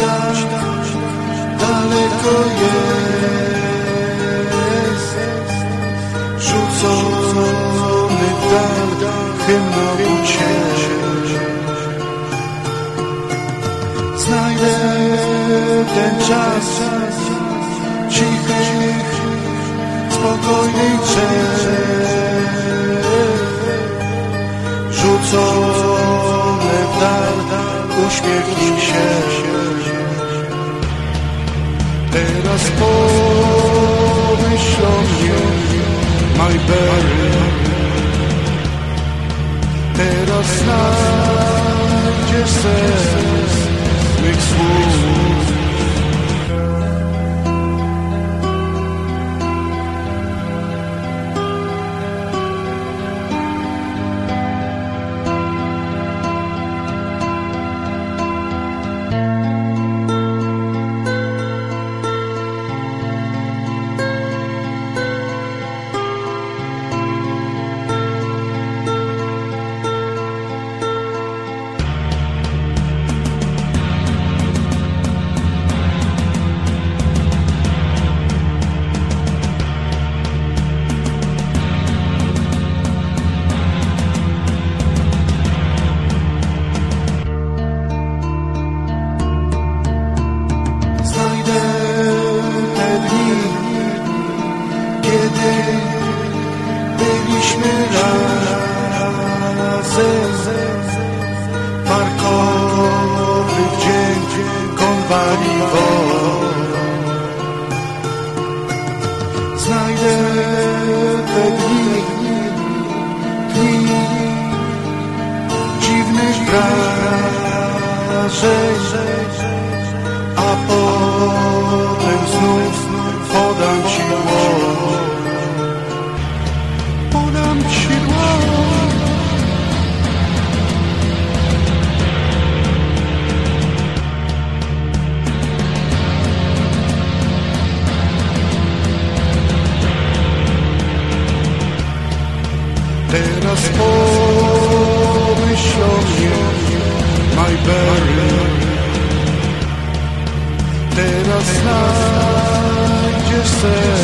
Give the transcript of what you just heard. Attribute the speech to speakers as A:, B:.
A: tak daleko jest. Rzucony w dal hymn ucieszy. Znajdę ten czas cichych, spokojnych drzew Rzucone w dal, uśmiechnij się Teraz pomyśl o mnie, my berry Teraz znajdziesz sens mych słów kiedy byliśmy razem. Parkowy dzień, konwaliwo. Znajdę te dni, dni dziwnych wrażeń a potem Teraz pomyśl o mnie, my berry. Teraz znajdziesz słów